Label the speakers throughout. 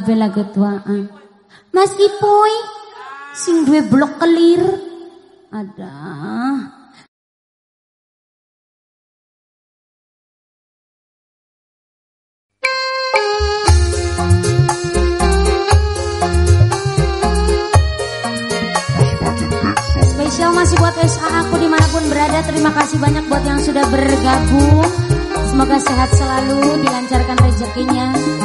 Speaker 1: kabeh lagu tuaan. Mas Ipoy, sing duwe blok kelir. Ada. Spesial masih buat SA aku di mana pun berada. Terima kasih banyak buat yang sudah bergabung. Semoga sehat selalu, dilancarkan rezekinya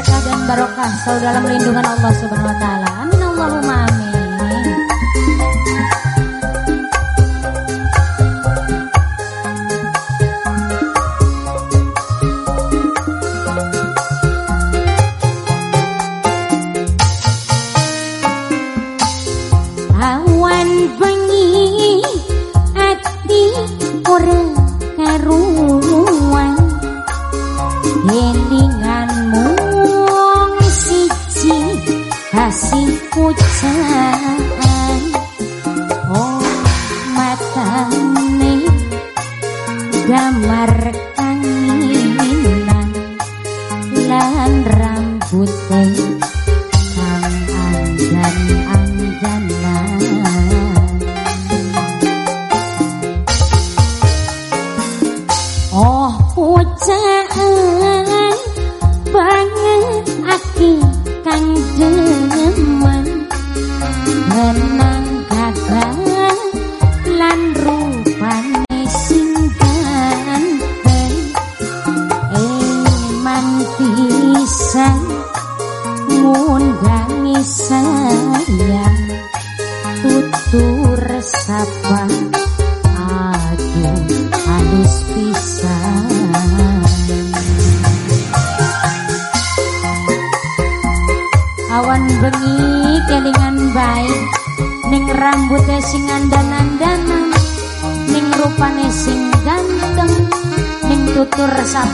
Speaker 1: berkah dan barokah selalu dalam lindungan Allah Subhanahu wa taala. Amin Allahumma amin. pucaan oh mata ni gambar angin lan rambut teni.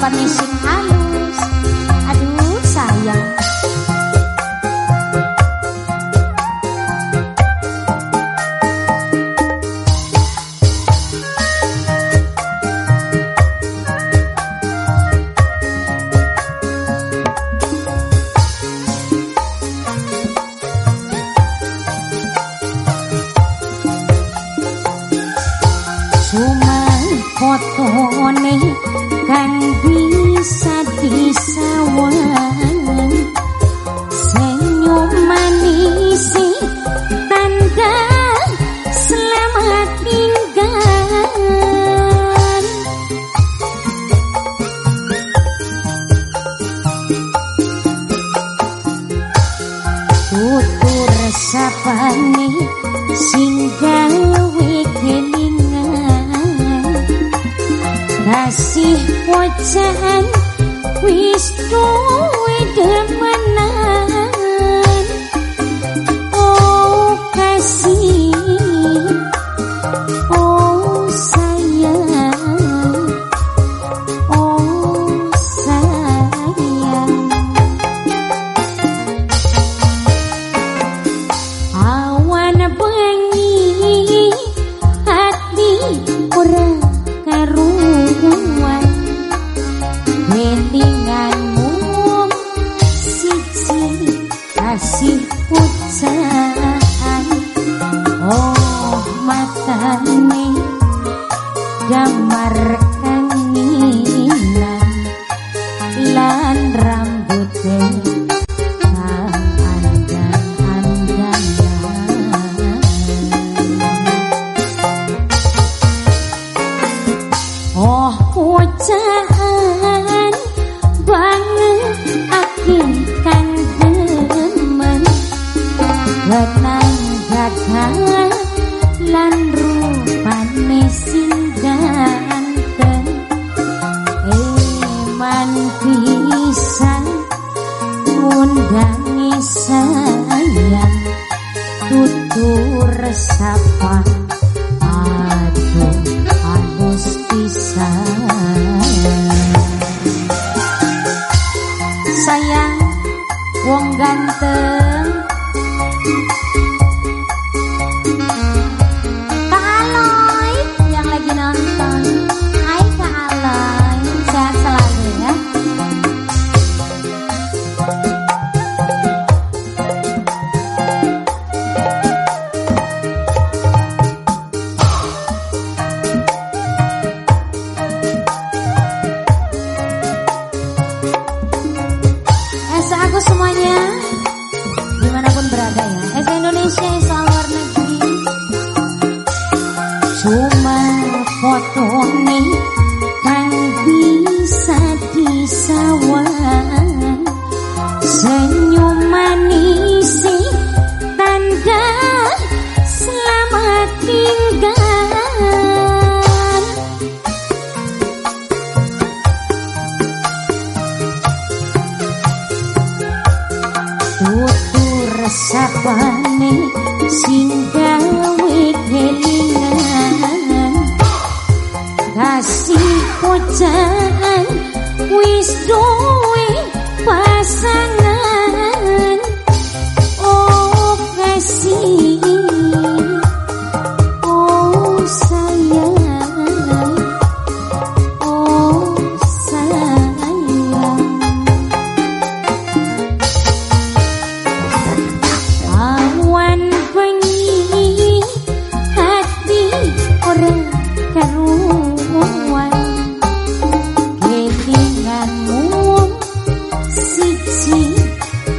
Speaker 1: para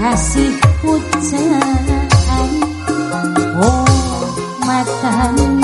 Speaker 1: kasih pucat oh matamu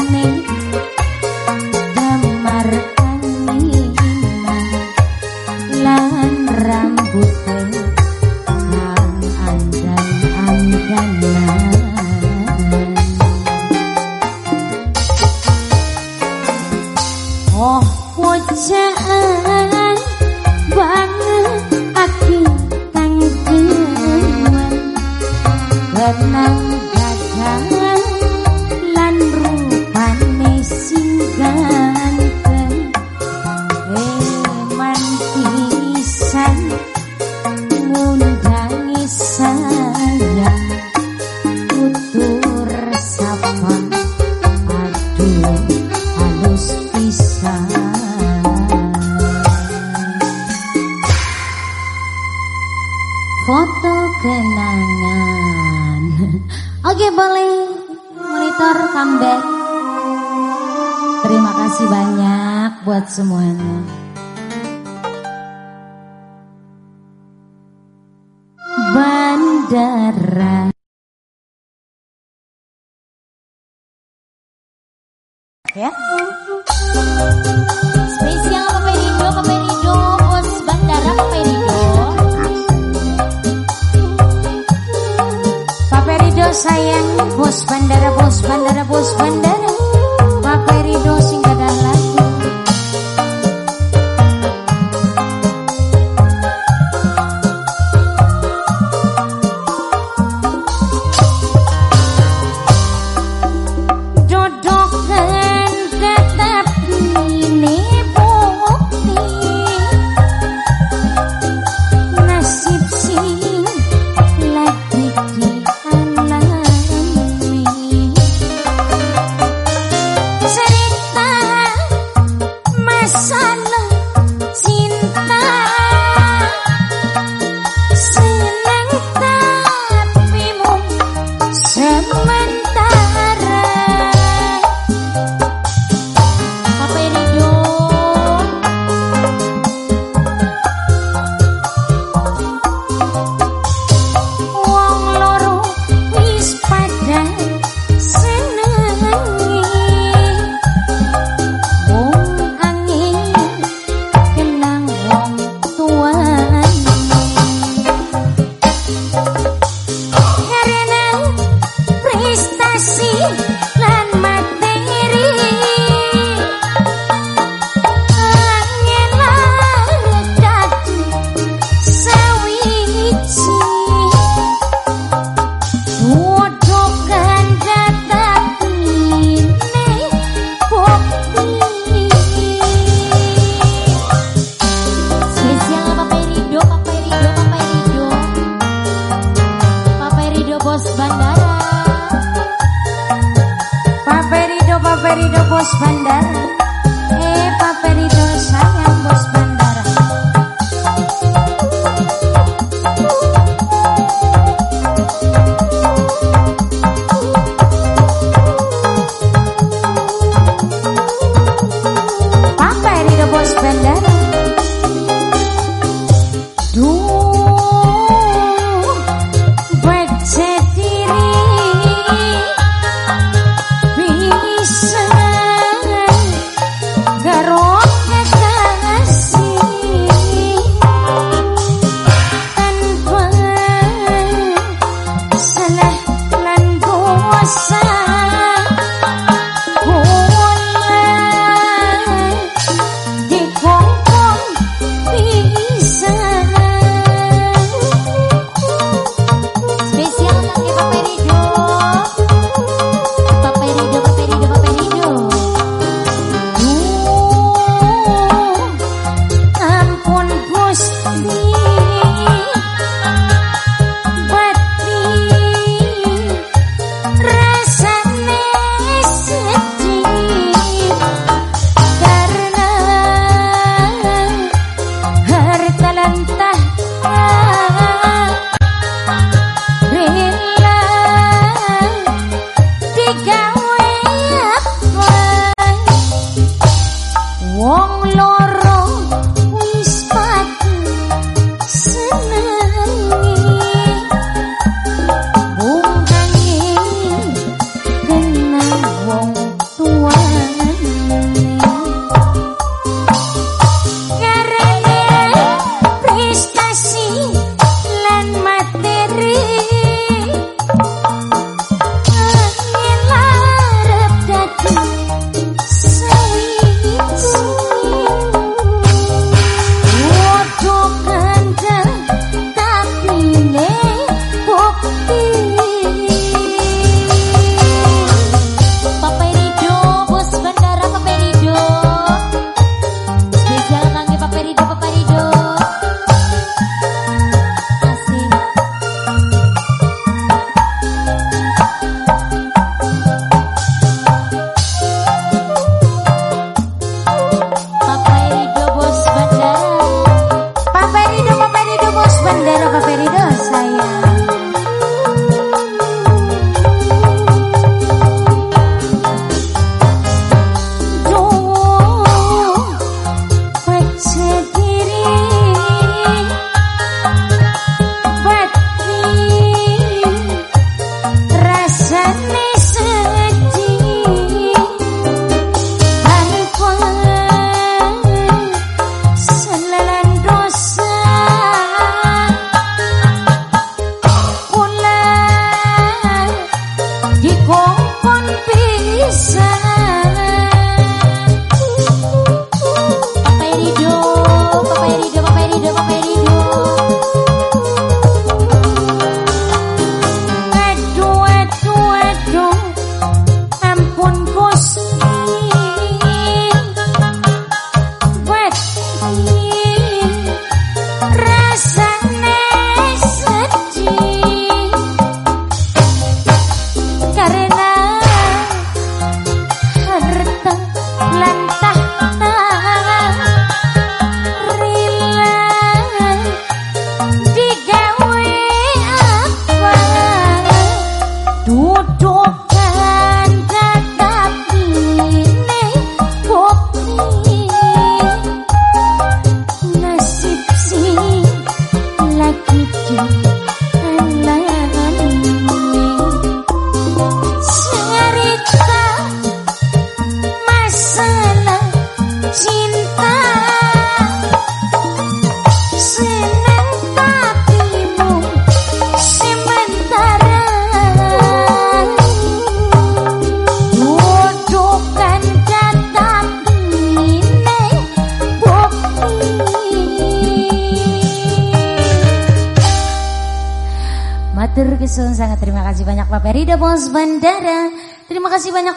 Speaker 1: 多多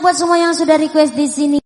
Speaker 1: buat semua yang sudah request di sini.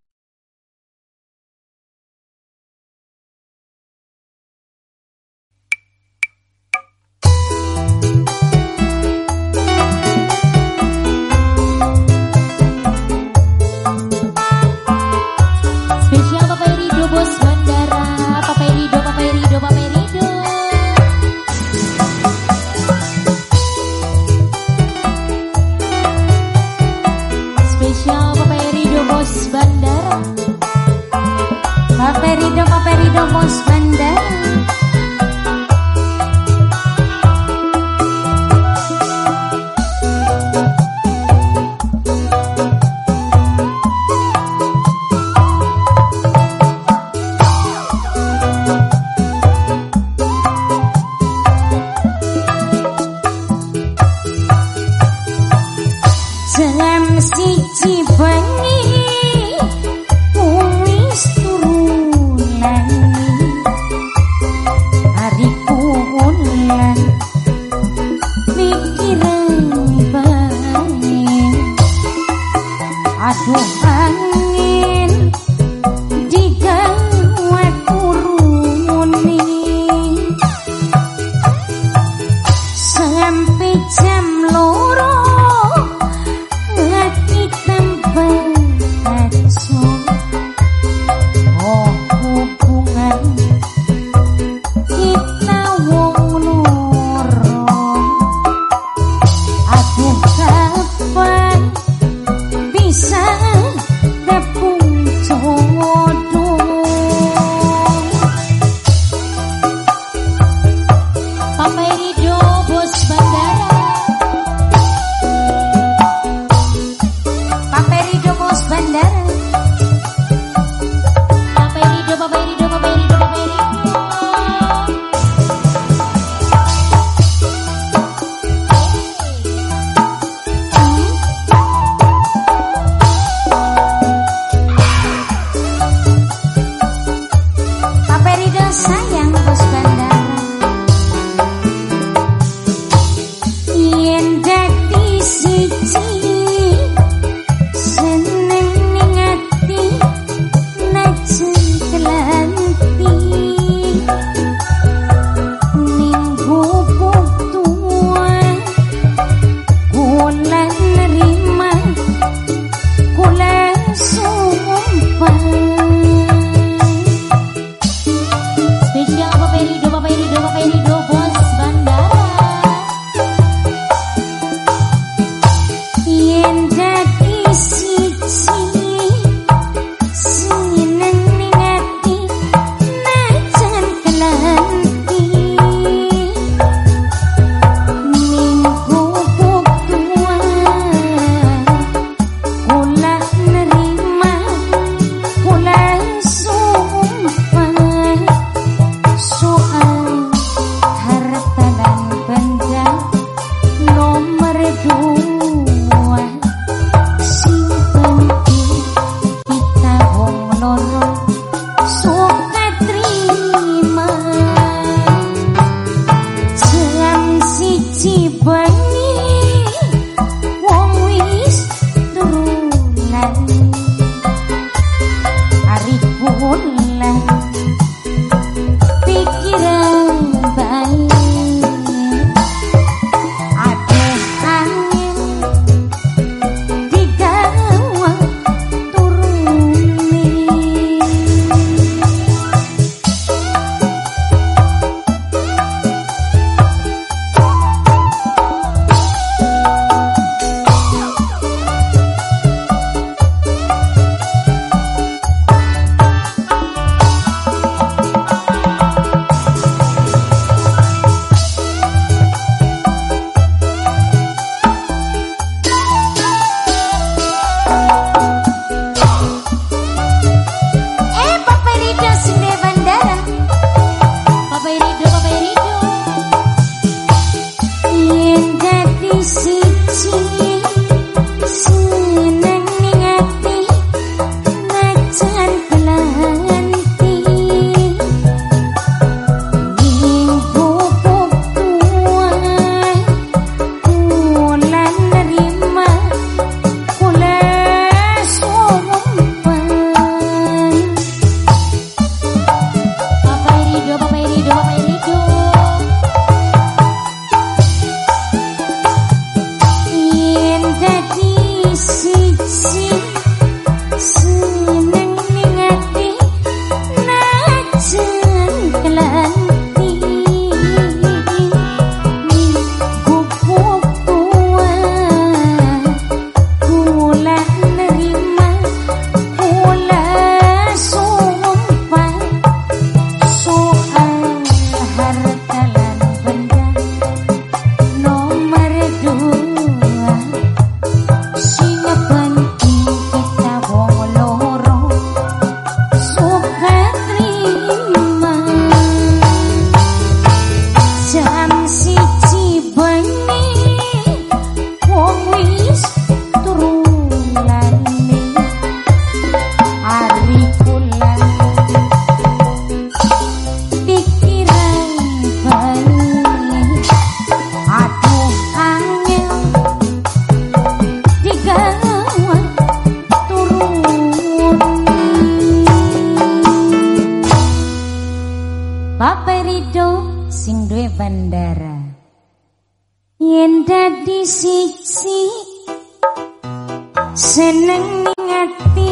Speaker 1: Seneng ngati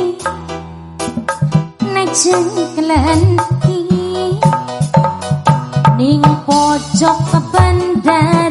Speaker 1: najeng kelanti ning pojok bandara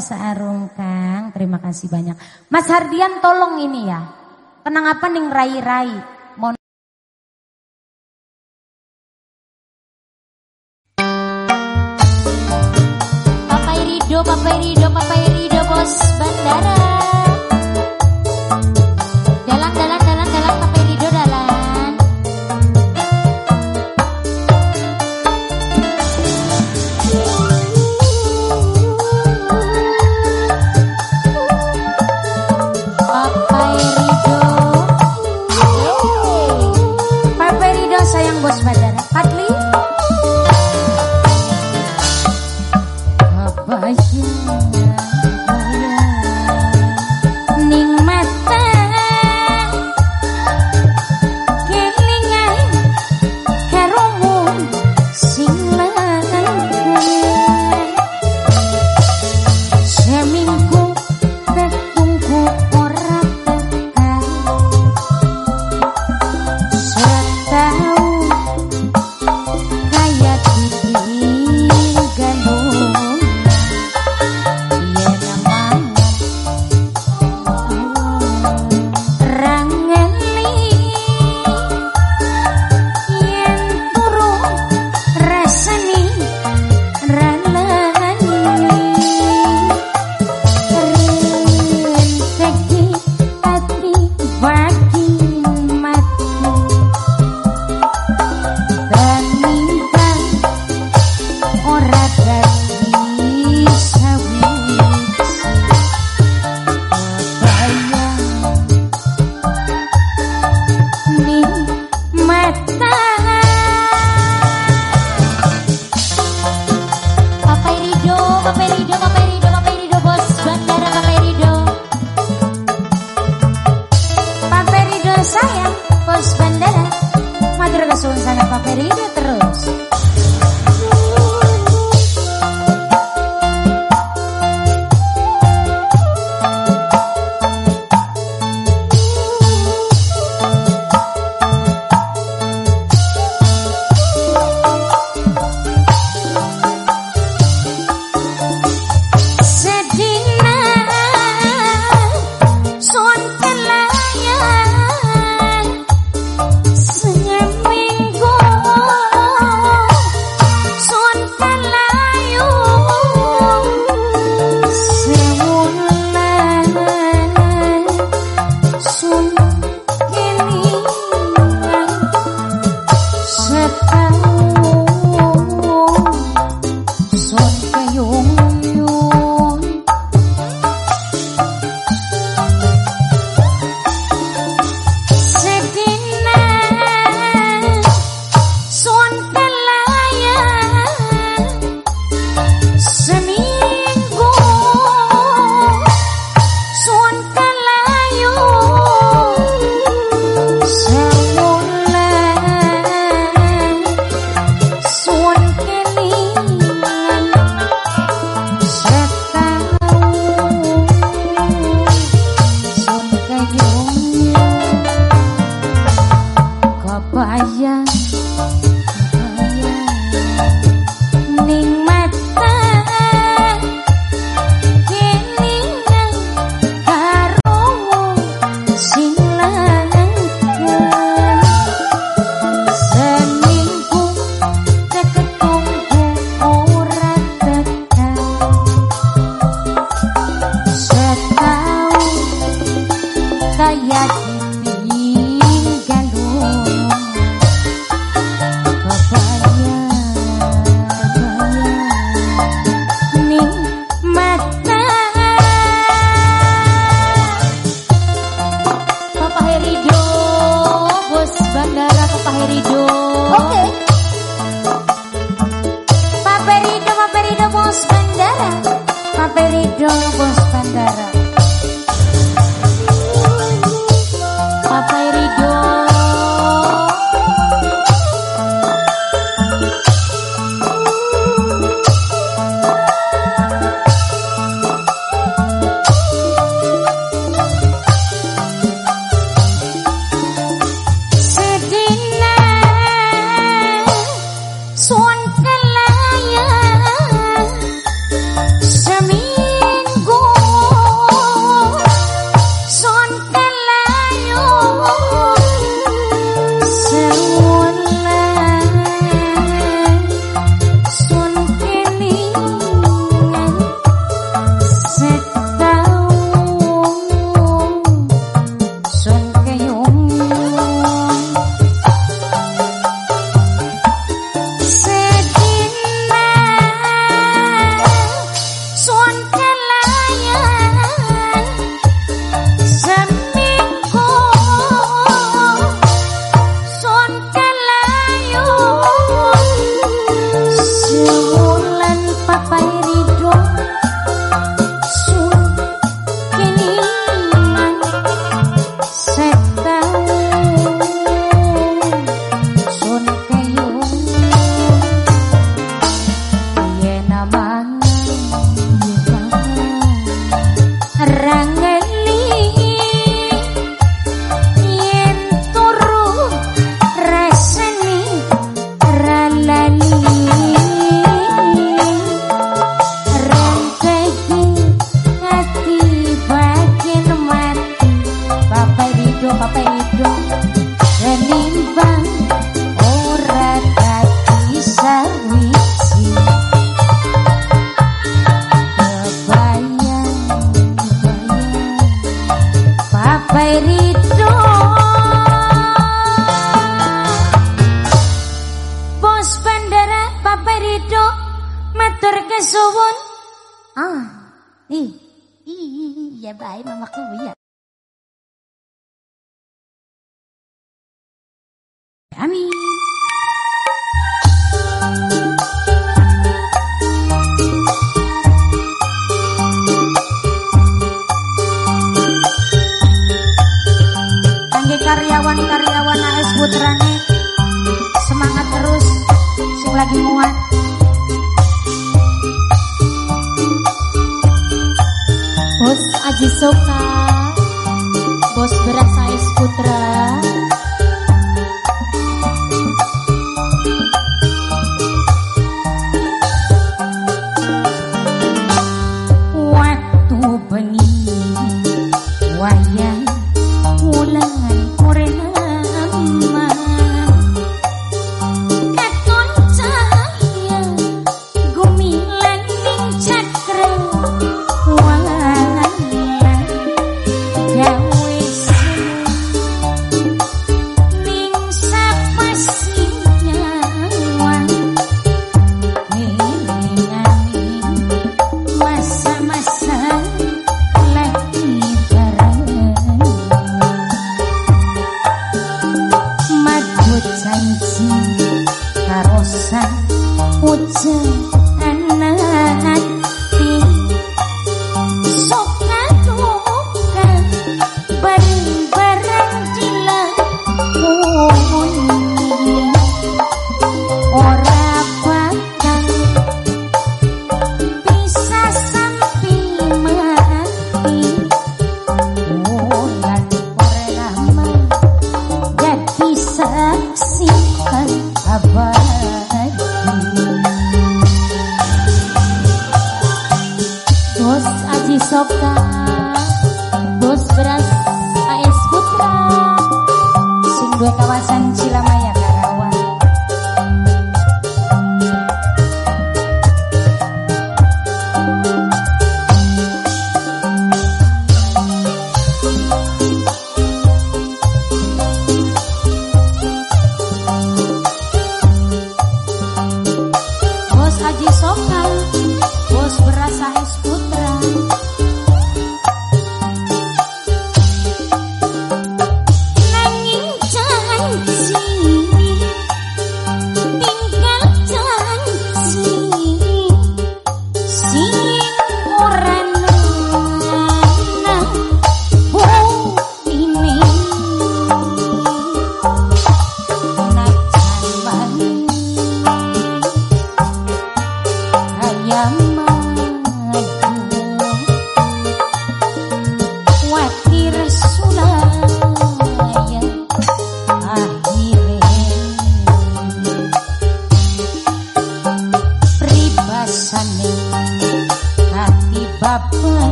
Speaker 1: Arum Kang. Terima kasih banyak. Mas Hardian tolong ini ya. Kenang apa nih rai-rai?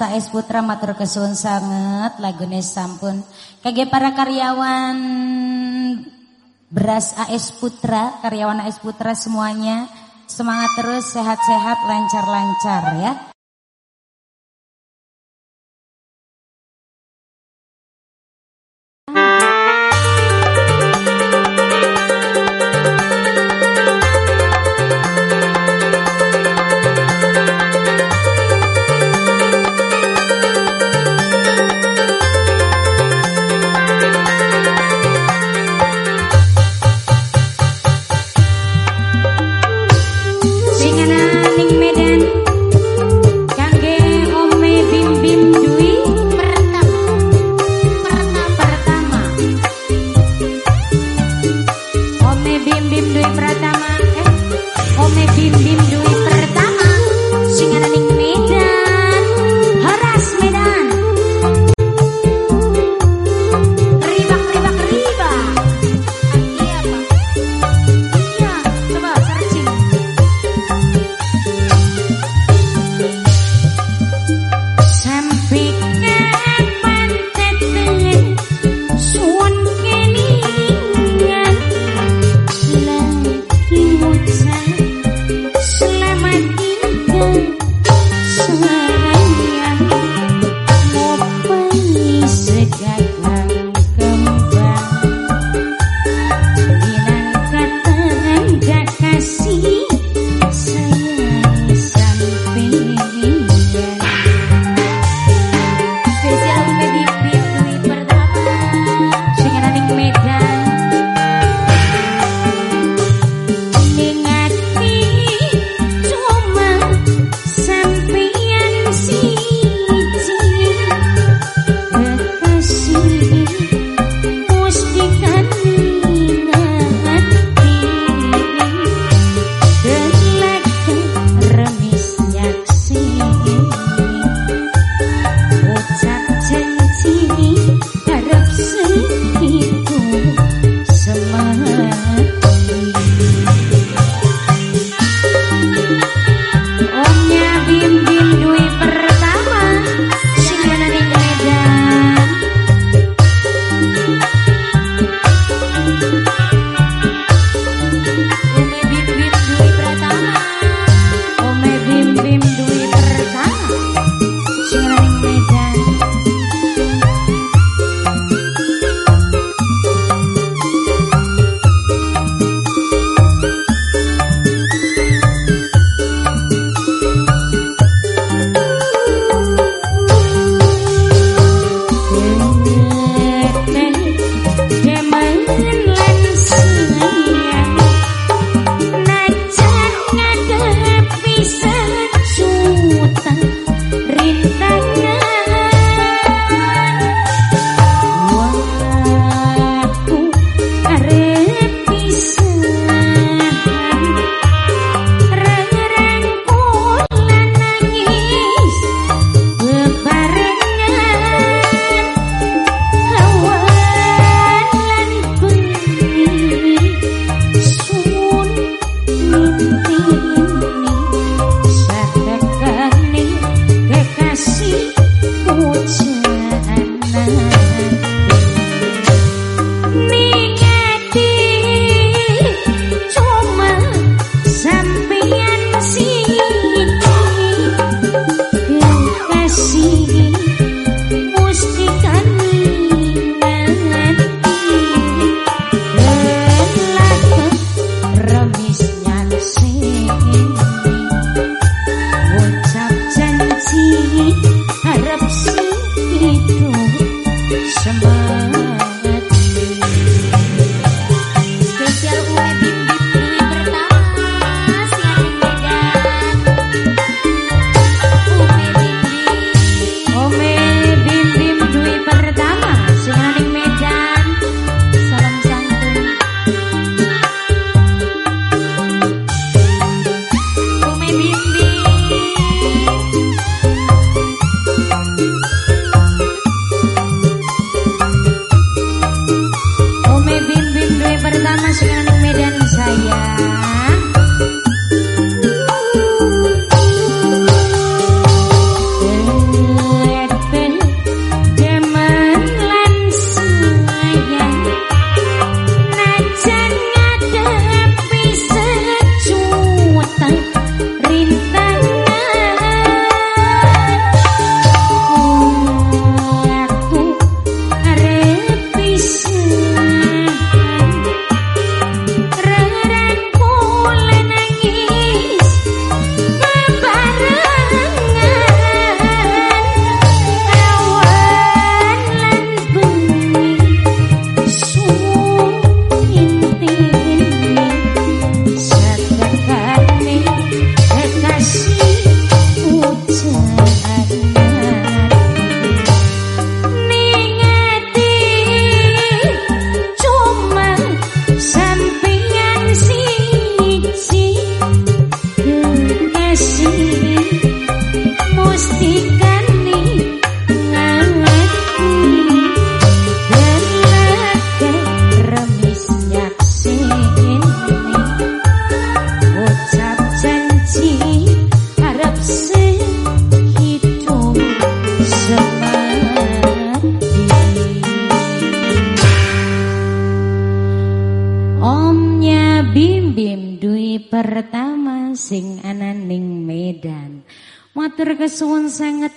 Speaker 1: Bos berasa es putra matur kesuwun sangat lagune sampun. Kage para karyawan beras AS Putra karyawan AS Putra semuanya. Semangat terus sehat-sehat lancar-lancar ya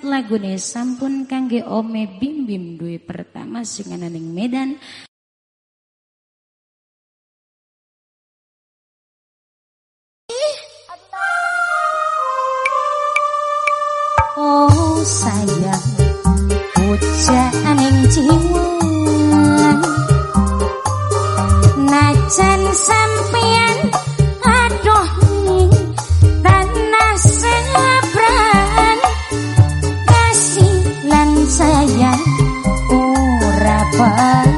Speaker 1: lagune. Sampun kangge Ome Bim Bim duwe pertama sing ana ning Medan. Oh sayang pujaan ing jiwa Najan sampean 晚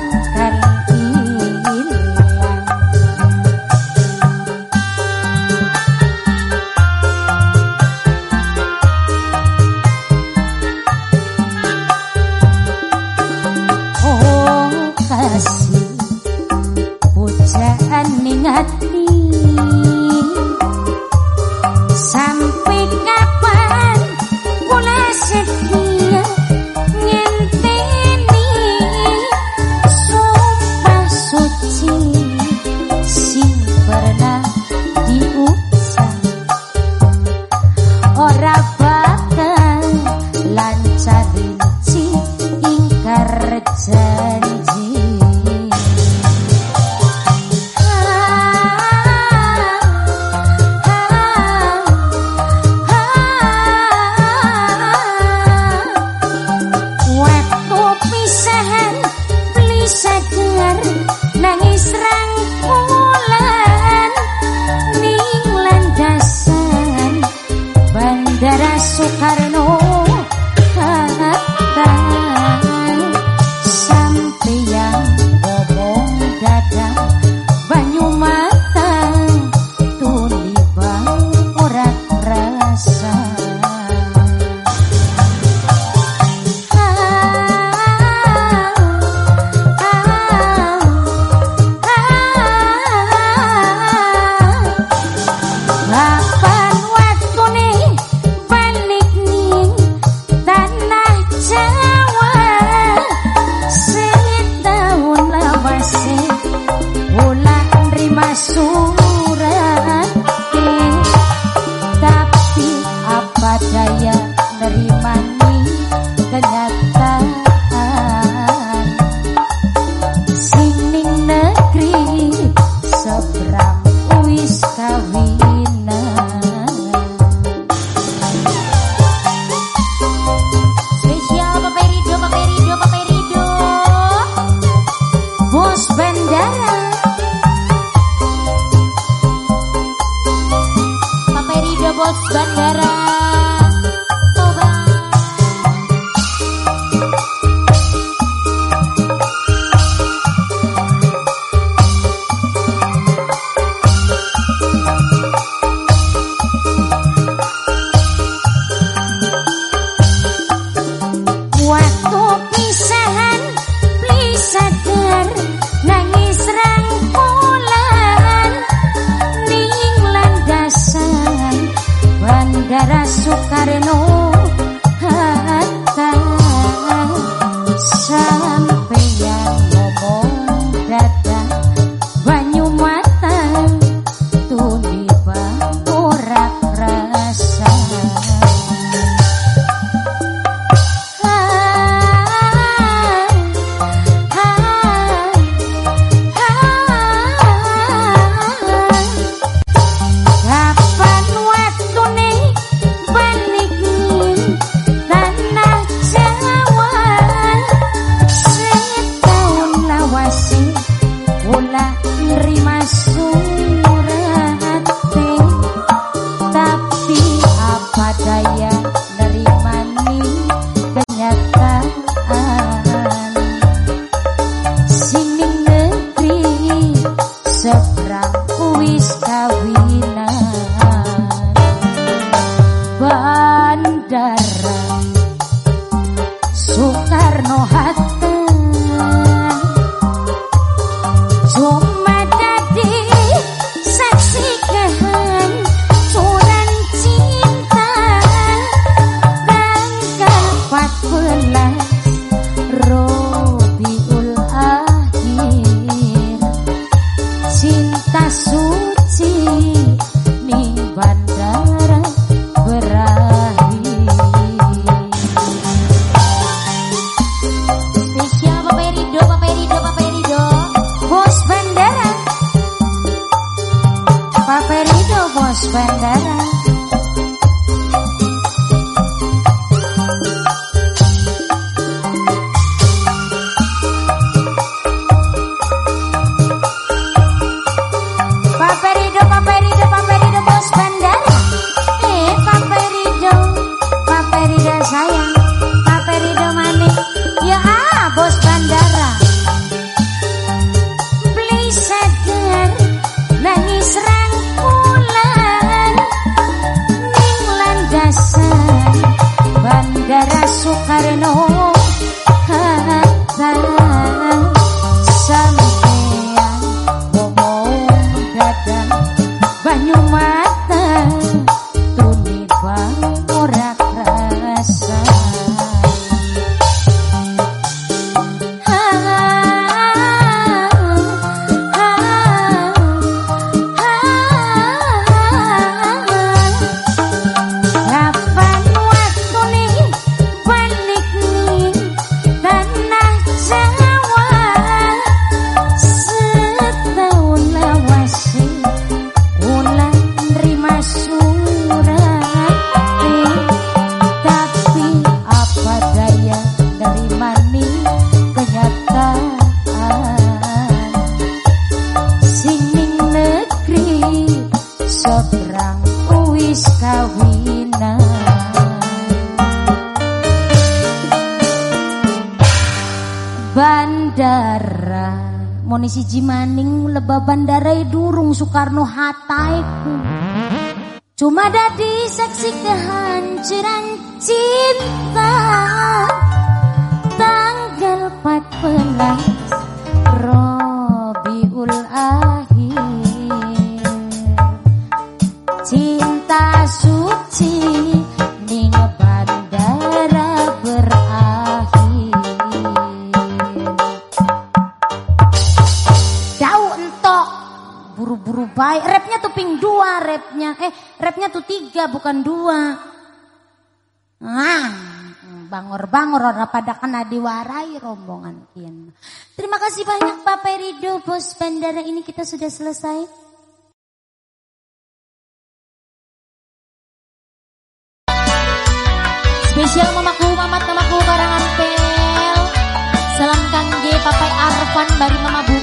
Speaker 1: bandara monisi Jimaning lebah bandara e durung Soekarno Hattaiku cuma dadi seksi kehancuran cinta. Tanggal 14 Rabiul Akhir. tiga bukan dua. Ah, bangor-bangor orang pada kena diwarai rombongan kian. Terima kasih banyak Pak Perido, Bos Bandara ini kita sudah selesai. Spesial mamaku mamat mamaku karangan pel. Salam kangge papai Arfan dari mama bu.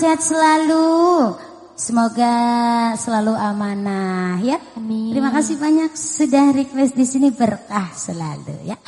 Speaker 1: Sehat selalu. Semoga selalu amanah ya.
Speaker 2: Amin.
Speaker 1: Terima kasih banyak sudah request di sini berkah selalu ya.